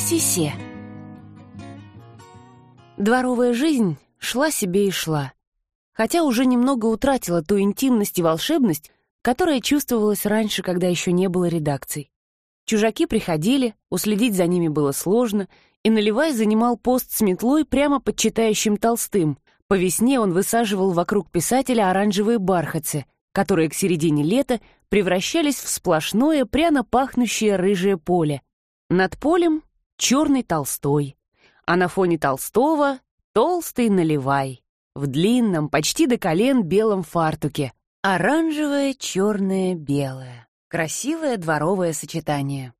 Сисе. Дворовая жизнь шла себе и шла, хотя уже немного утратила ту интимность и волшебность, которая чувствовалась раньше, когда еще не было редакций. Чужаки приходили, уследить за ними было сложно, и Наливай занимал пост с метлой прямо под читающим Толстым. По весне он высаживал вокруг писателя оранжевые бархатцы, которые к середине лета превращались в сплошное пряно пахнущее рыжее поле. Над полем — черный Толстой, а на фоне Толстого — толстый Наливай в длинном, почти до колен белом фартуке. Оранжевое, черное, белое. Красивое дворовое сочетание.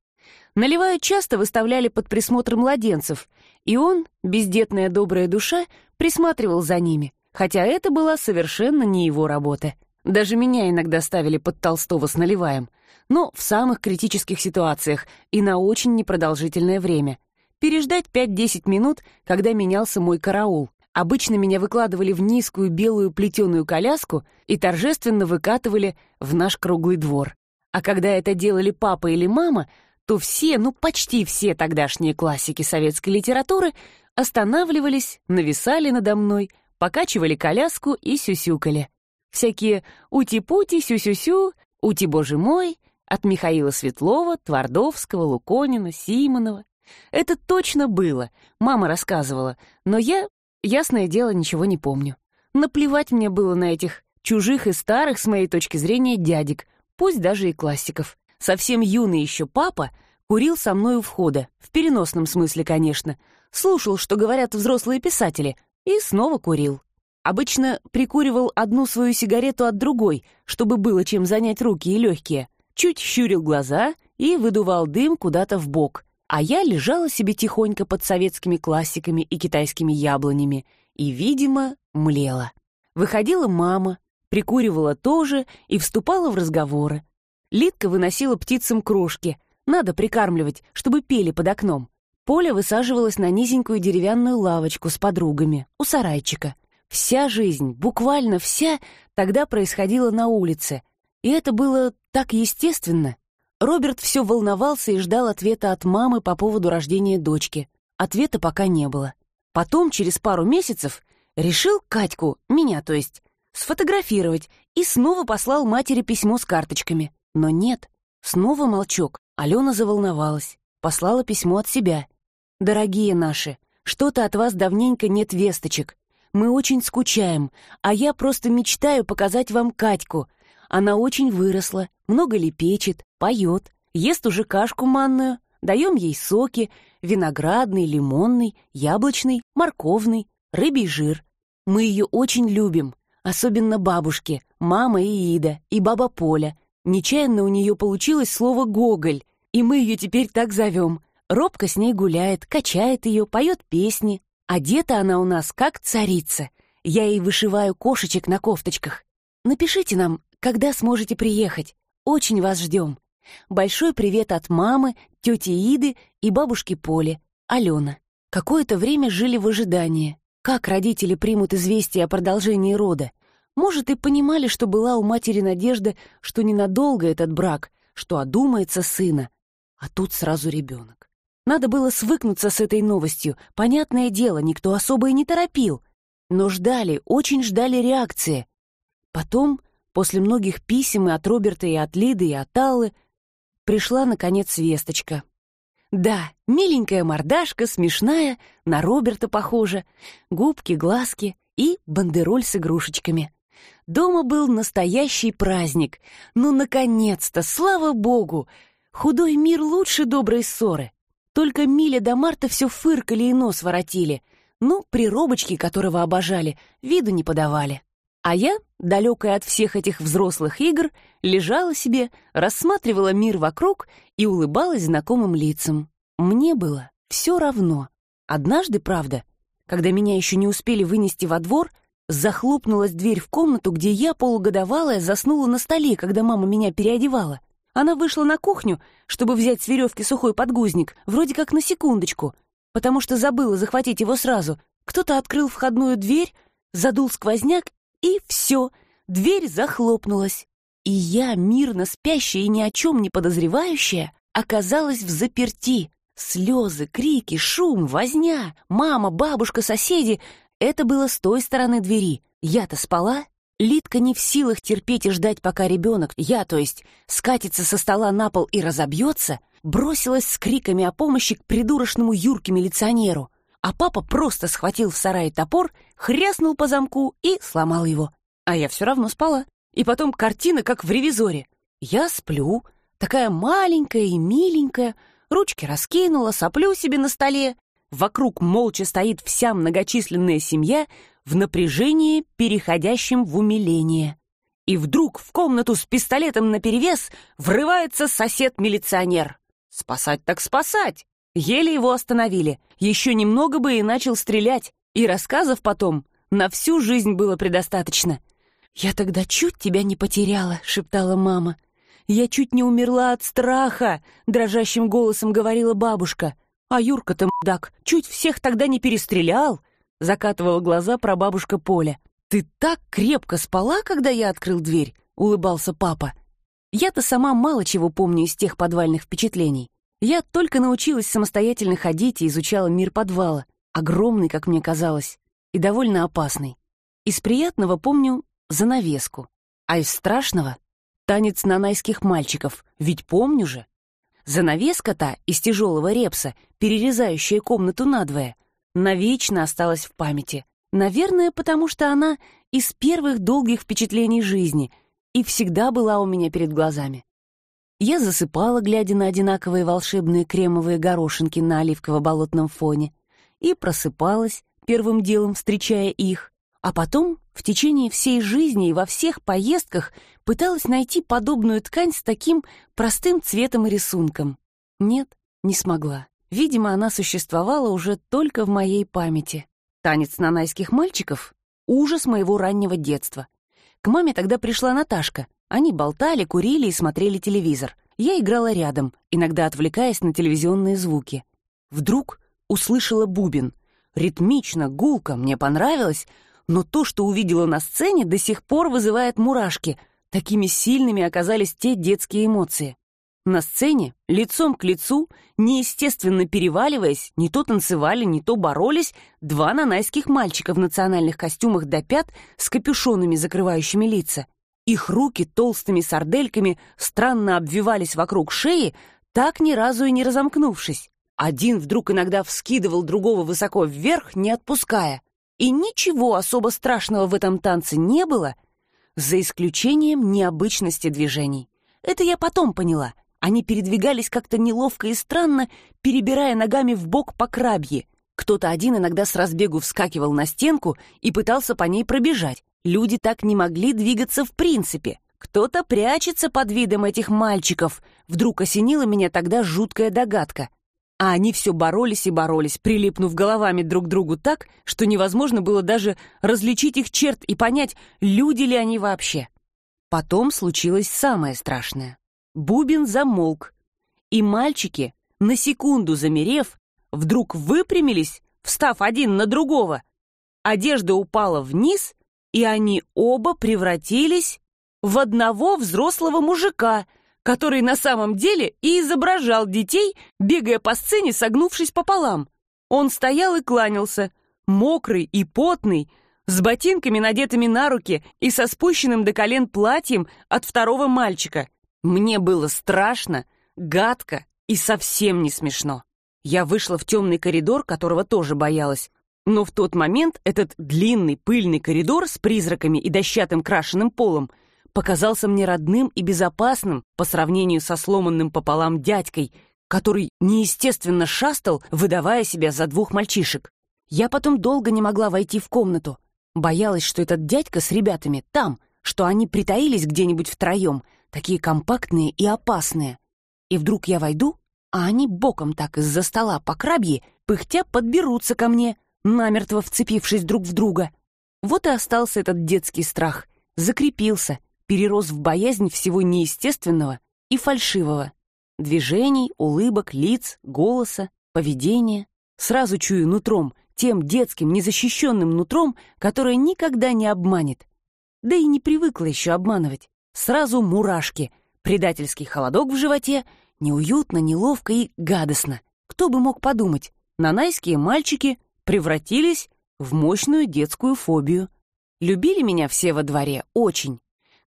Наливаю часто выставляли под присмотр младенцев, и он, бездетная добрая душа, присматривал за ними, хотя это была совершенно не его работа. Даже меня иногда ставили под Толстого с Наливаем, но в самых критических ситуациях и на очень непродолжительное время. Переждать 5-10 минут, когда менялся мой караул. Обычно меня выкладывали в низкую белую плетеную коляску и торжественно выкатывали в наш круглый двор. А когда это делали папа или мама, то все, ну почти все тогдашние классики советской литературы останавливались, нависали надо мной, покачивали коляску и сюсюкали. Всякие «Ути-пути», «Сю-сю-сю», «Ути, боже мой» от Михаила Светлова, Твардовского, Луконина, Симонова. Это точно было, мама рассказывала, но я, ясное дело, ничего не помню. Наплевать мне было на этих чужих и старых, с моей точки зрения, дядек, пусть даже и классиков. Совсем юный еще папа курил со мной у входа, в переносном смысле, конечно. Слушал, что говорят взрослые писатели, и снова курил. Обычно прикуривал одну свою сигарету от другой, чтобы было чем занять руки и легкие. Чуть щурил глаза и выдувал дым куда-то в бок. А я лежала себе тихонько под советскими классиками и китайскими яблонями и, видимо, млела. Выходила мама, прикуривала тоже и вступала в разговоры. Литка выносила птицам крошки. Надо прикармливать, чтобы пели под окном. Поля высаживалась на низенькую деревянную лавочку с подругами у сарайчика. Вся жизнь, буквально вся, тогда происходила на улице. И это было так естественно. Роберт все волновался и ждал ответа от мамы по поводу рождения дочки. Ответа пока не было. Потом, через пару месяцев, решил Катьку, меня то есть, сфотографировать и снова послал матери письмо с карточками. Но нет, снова молчок. Алена заволновалась, послала письмо от себя. «Дорогие наши, что-то от вас давненько нет весточек. Мы очень скучаем, а я просто мечтаю показать вам Катьку. Она очень выросла, много лепечет, поет, ест уже кашку манную, даем ей соки, виноградный, лимонный, яблочный, морковный, рыбий жир. Мы ее очень любим, особенно бабушки, мама и Ида, и баба Поля, Нечаянно у нее получилось слово «гоголь», и мы ее теперь так зовем. Робка с ней гуляет, качает ее, поет песни. Одета она у нас как царица. Я ей вышиваю кошечек на кофточках. Напишите нам, когда сможете приехать. Очень вас ждем. Большой привет от мамы, тети Иды и бабушки Поли, Алена. Какое-то время жили в ожидании. Как родители примут известие о продолжении рода? Может, и понимали, что была у матери надежда, что ненадолго этот брак, что одумается сына. А тут сразу ребенок. Надо было свыкнуться с этой новостью. Понятное дело, никто особо и не торопил. Но ждали, очень ждали реакции. Потом, после многих писем и от Роберта, и от Лиды, и от Аллы, пришла, наконец, весточка. Да, миленькая мордашка, смешная, на Роберта похожа, губки, глазки и бандероль с игрушечками. Дома был настоящий праздник. Ну, наконец-то, слава богу! Худой мир лучше доброй ссоры. Только Миля до Марта все фыркали и нос воротили. Ну, приробочки, которого обожали, виду не подавали. А я, далекая от всех этих взрослых игр, лежала себе, рассматривала мир вокруг и улыбалась знакомым лицам. Мне было все равно. Однажды, правда, когда меня еще не успели вынести во двор, Захлопнулась дверь в комнату, где я, полугодовалая, заснула на столе, когда мама меня переодевала. Она вышла на кухню, чтобы взять с веревки сухой подгузник, вроде как на секундочку, потому что забыла захватить его сразу. Кто-то открыл входную дверь, задул сквозняк, и все, дверь захлопнулась. И я, мирно спящая и ни о чем не подозревающая, оказалась в заперти. Слезы, крики, шум, возня, мама, бабушка, соседи — это было с той стороны двери. Я-то спала, Литка не в силах терпеть и ждать, пока ребенок, я, то есть, скатится со стола на пол и разобьется, бросилась с криками о помощи к придурочному Юрке милиционеру, а папа просто схватил в сарае топор, хряснул по замку и сломал его. А я все равно спала. И потом картина, как в ревизоре. Я сплю, такая маленькая и миленькая, ручки раскинула, соплю себе на столе. Вокруг молча стоит вся многочисленная семья, в напряжении, переходящем в умиление. И вдруг в комнату с пистолетом наперевес врывается сосед-милиционер. Спасать так спасать! Еле его остановили. Еще немного бы и начал стрелять. И рассказов потом на всю жизнь было предостаточно. «Я тогда чуть тебя не потеряла», — шептала мама. «Я чуть не умерла от страха», — дрожащим голосом говорила бабушка. «А Юрка-то, мудак, чуть всех тогда не перестрелял закатывала глаза прабабушка Поля. «Ты так крепко спала, когда я открыл дверь?» — улыбался папа. Я-то сама мало чего помню из тех подвальных впечатлений. Я только научилась самостоятельно ходить и изучала мир подвала, огромный, как мне казалось, и довольно опасный. Из приятного помню занавеску, а из страшного — танец нанайских мальчиков, ведь помню же. Занавеска-то из тяжелого репса, перерезающая комнату надвое, навечно осталась в памяти. Наверное, потому что она из первых долгих впечатлений жизни и всегда была у меня перед глазами. Я засыпала, глядя на одинаковые волшебные кремовые горошинки на оливково-болотном фоне, и просыпалась, первым делом встречая их, а потом в течение всей жизни и во всех поездках пыталась найти подобную ткань с таким простым цветом и рисунком. Нет, не смогла. Видимо, она существовала уже только в моей памяти. Танец нанайских мальчиков — ужас моего раннего детства. К маме тогда пришла Наташка. Они болтали, курили и смотрели телевизор. Я играла рядом, иногда отвлекаясь на телевизионные звуки. Вдруг услышала бубен. Ритмично, гулко, мне понравилось, но то, что увидела на сцене, до сих пор вызывает мурашки. Такими сильными оказались те детские эмоции. На сцене, лицом к лицу, неестественно переваливаясь, не то танцевали, не то боролись два нанайских мальчика в национальных костюмах до пят с капюшонами, закрывающими лица. Их руки толстыми сардельками странно обвивались вокруг шеи, так ни разу и не разомкнувшись. Один вдруг иногда вскидывал другого высоко вверх, не отпуская. И ничего особо страшного в этом танце не было, за исключением необычности движений. Это я потом поняла — они передвигались как-то неловко и странно, перебирая ногами в бок по крабье. Кто-то один иногда с разбегу вскакивал на стенку и пытался по ней пробежать. Люди так не могли двигаться в принципе. Кто-то прячется под видом этих мальчиков. Вдруг осенила меня тогда жуткая догадка. А они все боролись и боролись, прилипнув головами друг к другу так, что невозможно было даже различить их черт и понять, люди ли они вообще. Потом случилось самое страшное. Бубен замолк, и мальчики, на секунду замерев, вдруг выпрямились, встав один на другого. Одежда упала вниз, и они оба превратились в одного взрослого мужика, который на самом деле и изображал детей, бегая по сцене, согнувшись пополам. Он стоял и кланялся, мокрый и потный, с ботинками, надетыми на руки и со спущенным до колен платьем от второго мальчика — мне было страшно, гадко и совсем не смешно. Я вышла в темный коридор, которого тоже боялась. Но в тот момент этот длинный пыльный коридор с призраками и дощатым крашеным полом показался мне родным и безопасным по сравнению со сломанным пополам дядькой, который неестественно шастал, выдавая себя за двух мальчишек. Я потом долго не могла войти в комнату. Боялась, что этот дядька с ребятами там, что они притаились где-нибудь втроем, такие компактные и опасные. И вдруг я войду, а они боком так из-за стола по крабье, пыхтя подберутся ко мне, намертво вцепившись друг в друга. Вот и остался этот детский страх, закрепился, перерос в боязнь всего неестественного и фальшивого. Движений, улыбок, лиц, голоса, поведения. Сразу чую нутром, тем детским, незащищенным нутром, которое никогда не обманет. Да и не привыкла еще обманывать. Сразу мурашки, предательский холодок в животе, неуютно, неловко и гадостно. Кто бы мог подумать, нанайские мальчики превратились в мощную детскую фобию. Любили меня все во дворе очень,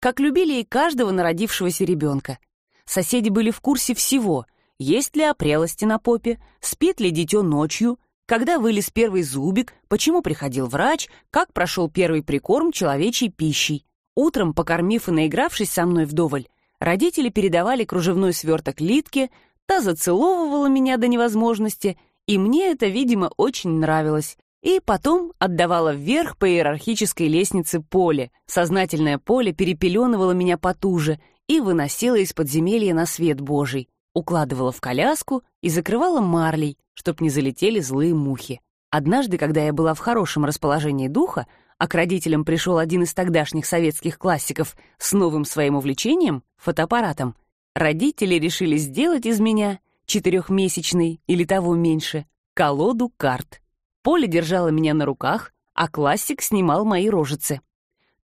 как любили и каждого народившегося ребенка. Соседи были в курсе всего, есть ли опрелости на попе, спит ли дитё ночью, когда вылез первый зубик, почему приходил врач, как прошел первый прикорм человечьей пищей. Утром, покормив и наигравшись со мной вдоволь, родители передавали кружевной сверток Литке, та зацеловывала меня до невозможности, и мне это, видимо, очень нравилось. И потом отдавала вверх по иерархической лестнице поле. Сознательное поле перепеленывало меня потуже и выносило из подземелья на свет Божий, укладывала в коляску и закрывала марлей, чтоб не залетели злые мухи. Однажды, когда я была в хорошем расположении духа, а к родителям пришел один из тогдашних советских классиков с новым своим увлечением — фотоаппаратом, родители решили сделать из меня, четырехмесячный или того меньше, колоду карт. Поля держала меня на руках, а классик снимал мои рожицы.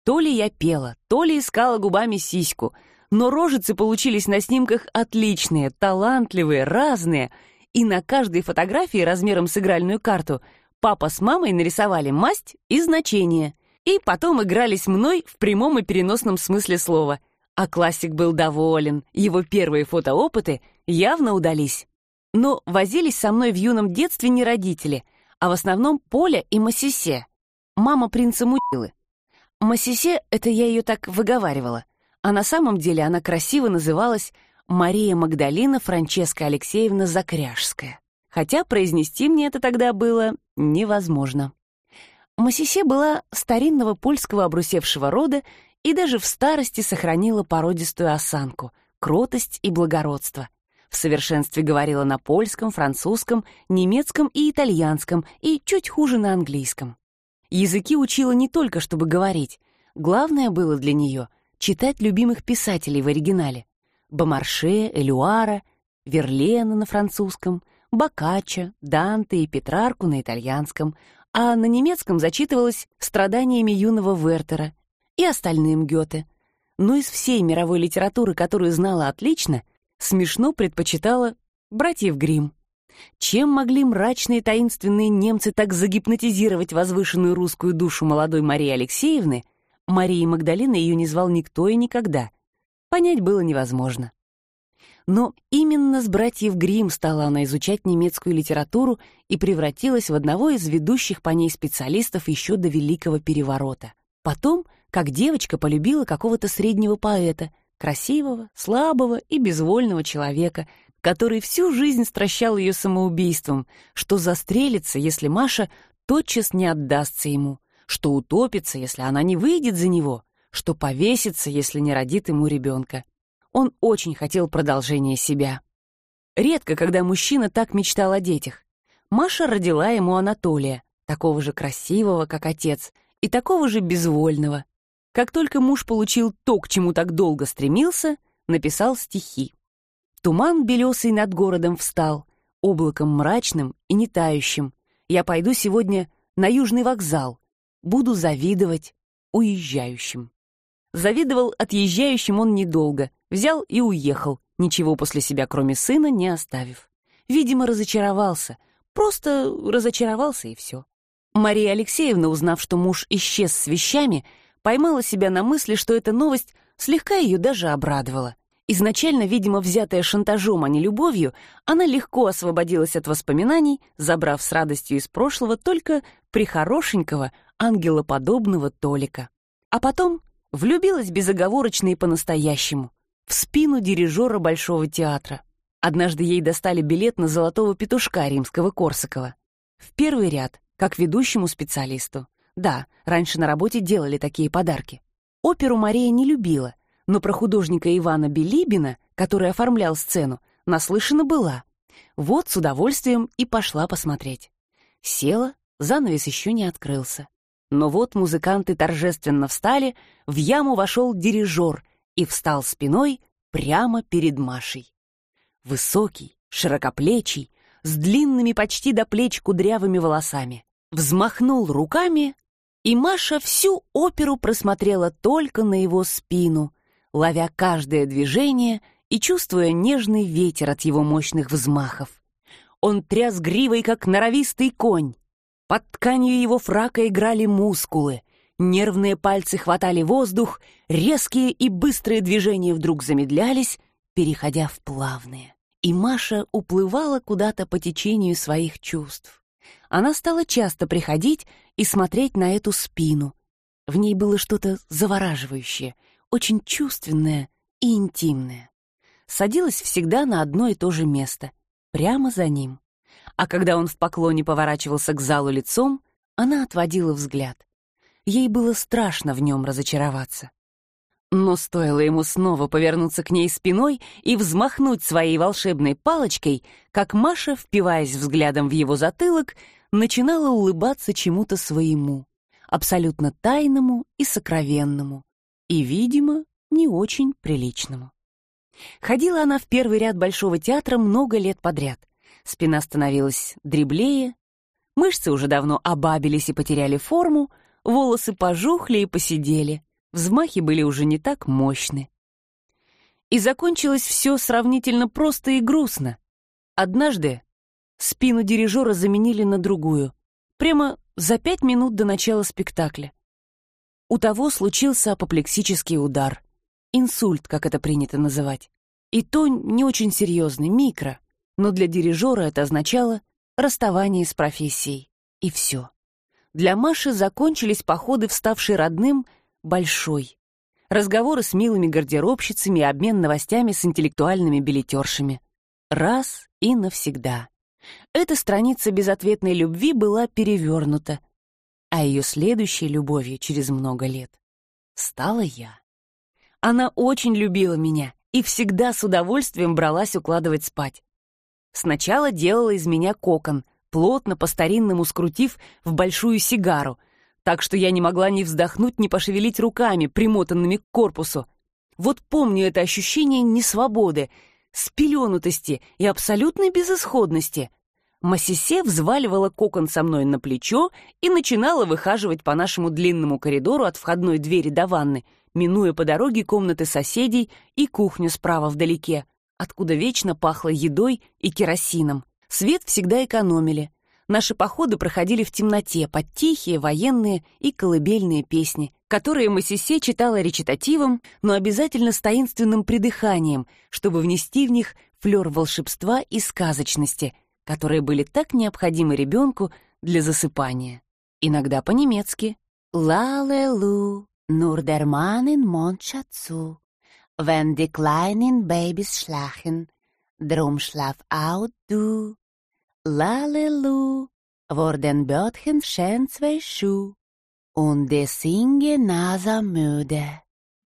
То ли я пела, то ли искала губами сиську, но рожицы получились на снимках отличные, талантливые, разные — и на каждой фотографии размером с игральную карту папа с мамой нарисовали масть и значение, и потом игрались мной в прямом и переносном смысле слова. А классик был доволен, его первые фотоопыты явно удались. Но возились со мной в юном детстве не родители, а в основном Поля и Массисе, мама принца Мудилы. Массисе — это я ее так выговаривала, а на самом деле она красиво называлась Мария Магдалина Франческа Алексеевна Закряжская. Хотя произнести мне это тогда было невозможно. Масисе была старинного польского обрусевшего рода и даже в старости сохранила породистую осанку, кротость и благородство. В совершенстве говорила на польском, французском, немецком и итальянском, и чуть хуже на английском. Языки учила не только, чтобы говорить. Главное было для нее — читать любимых писателей в оригинале. Бомарше, Элюара, Верлена на французском, Боккаччо, Данте и Петрарку на итальянском, а на немецком зачитывалась страданиями юного Вертера и остальным Гёте. Но из всей мировой литературы, которую знала отлично, смешно предпочитала братьев Гримм. Чем могли мрачные таинственные немцы так загипнотизировать возвышенную русскую душу молодой Марии Алексеевны, Марии Магдалины ее не звал никто и никогда, понять было невозможно. Но именно с братьев Гримм стала она изучать немецкую литературу и превратилась в одного из ведущих по ней специалистов еще до Великого Переворота. Потом, как девочка, полюбила какого-то среднего поэта, красивого, слабого и безвольного человека, который всю жизнь стращал ее самоубийством, что застрелится, если Маша тотчас не отдастся ему, что утопится, если она не выйдет за него, что повесится, если не родит ему ребенка. Он очень хотел продолжения себя. Редко, когда мужчина так мечтал о детях. Маша родила ему Анатолия, такого же красивого, как отец, и такого же безвольного. Как только муж получил то, к чему так долго стремился, написал стихи. Туман белесый над городом встал, облаком мрачным и не тающим. Я пойду сегодня на южный вокзал, буду завидовать уезжающим. Завидовал отъезжающим он недолго, взял и уехал, ничего после себя, кроме сына, не оставив. Видимо, разочаровался, просто разочаровался и все. Мария Алексеевна, узнав, что муж исчез с вещами, поймала себя на мысли, что эта новость слегка ее даже обрадовала. Изначально, видимо, взятая шантажом, а не любовью, она легко освободилась от воспоминаний, забрав с радостью из прошлого только прихорошенького, ангелоподобного Толика. А потом Влюбилась безоговорочно и по-настоящему. В спину дирижера Большого театра. Однажды ей достали билет на золотого петушка римского Корсакова. В первый ряд, как ведущему специалисту. Да, раньше на работе делали такие подарки. Оперу Мария не любила, но про художника Ивана Белибина, который оформлял сцену, наслышана была. Вот с удовольствием и пошла посмотреть. Села, занавес еще не открылся. Но вот музыканты торжественно встали, в яму вошел дирижер и встал спиной прямо перед Машей. Высокий, широкоплечий, с длинными почти до плеч кудрявыми волосами. Взмахнул руками, и Маша всю оперу просмотрела только на его спину, ловя каждое движение и чувствуя нежный ветер от его мощных взмахов. Он тряс гривой, как норовистый конь. Под тканью его фрака играли мускулы. Нервные пальцы хватали воздух, резкие и быстрые движения вдруг замедлялись, переходя в плавные. И Маша уплывала куда-то по течению своих чувств. Она стала часто приходить и смотреть на эту спину. В ней было что-то завораживающее, очень чувственное и интимное. Садилась всегда на одно и то же место, прямо за ним. А когда он в поклоне поворачивался к залу лицом, она отводила взгляд. Ей было страшно в нем разочароваться. Но стоило ему снова повернуться к ней спиной и взмахнуть своей волшебной палочкой, как Маша, впиваясь взглядом в его затылок, начинала улыбаться чему-то своему, абсолютно тайному и сокровенному, и, видимо, не очень приличному. Ходила она в первый ряд Большого театра много лет подряд. Спина становилась дреблее, мышцы уже давно обабились и потеряли форму, волосы пожухли и посидели, взмахи были уже не так мощны. И закончилось все сравнительно просто и грустно. Однажды спину дирижера заменили на другую, прямо за пять минут до начала спектакля. У того случился апоплексический удар. Инсульт, как это принято называть. И то не очень серьезный, микро. Но для дирижера это означало расставание с профессией. И все. Для Маши закончились походы, вставшие родным, большой. Разговоры с милыми гардеробщицами обмен новостями с интеллектуальными билетершами. Раз и навсегда. Эта страница безответной любви была перевернута, а ее следующей любовью через много лет стала я. Она очень любила меня и всегда с удовольствием бралась укладывать спать. Сначала делала из меня кокон, плотно по-старинному скрутив в большую сигару, так что я не могла ни вздохнуть, ни пошевелить руками, примотанными к корпусу. Вот помню это ощущение несвободы, спеленутости и абсолютной безысходности. Массисе взваливала кокон со мной на плечо и начинала выхаживать по нашему длинному коридору от входной двери до ванны, минуя по дороге комнаты соседей и кухню справа вдалеке, откуда вечно пахло едой и керосином. Свет всегда экономили. Наши походы проходили в темноте под тихие военные и колыбельные песни, которые Массисе читала речитативом, но обязательно с таинственным придыханием, чтобы внести в них флёр волшебства и сказочности — которые были так необходимы ребенку для засыпания. Иногда по-немецки. «Лалелу, nur der Mann in Mondschatzu, wenn die kleinen Babys schlafen, Lalelu, vor den Bötchen schön zwei Schuh, und die singe nasa müde».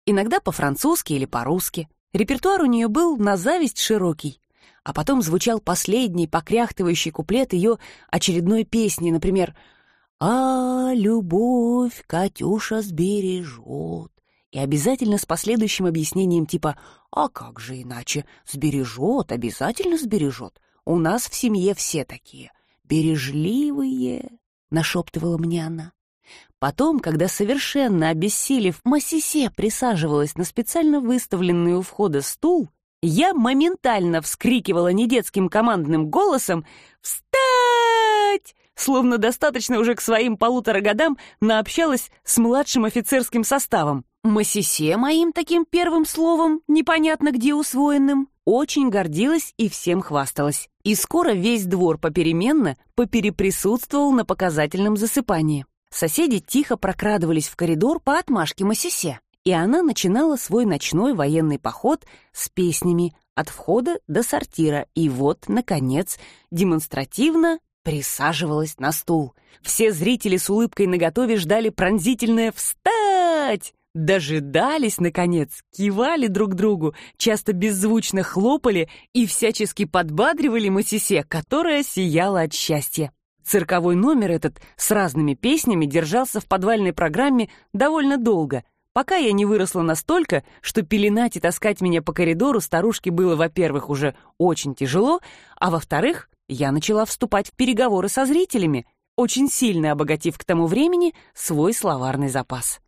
Иногда по-французски или по-русски. Репертуар у нее был на зависть широкий а потом звучал последний покряхтывающий куплет ее очередной песни, например «А любовь Катюша сбережет», и обязательно с последующим объяснением типа «А как же иначе? Сбережет, обязательно сбережет. У нас в семье все такие, бережливые», — нашептывала мне она. Потом, когда совершенно обессилев, Массисе присаживалась на специально выставленный у входа стул, я моментально вскрикивала недетским командным голосом «Встать!» Словно достаточно уже к своим полутора годам наобщалась с младшим офицерским составом. Массисе моим таким первым словом, непонятно где усвоенным, очень гордилась и всем хвасталась. И скоро весь двор попеременно попереприсутствовал на показательном засыпании. Соседи тихо прокрадывались в коридор по отмашке Массисе и она начинала свой ночной военный поход с песнями от входа до сортира, и вот, наконец, демонстративно присаживалась на стул. Все зрители с улыбкой наготове ждали пронзительное «Встать!» Дожидались, наконец, кивали друг другу, часто беззвучно хлопали и всячески подбадривали Масисе, которая сияла от счастья. Цирковой номер этот с разными песнями держался в подвальной программе довольно долго — пока я не выросла настолько, что пеленать и таскать меня по коридору старушке было, во-первых, уже очень тяжело, а во-вторых, я начала вступать в переговоры со зрителями, очень сильно обогатив к тому времени свой словарный запас.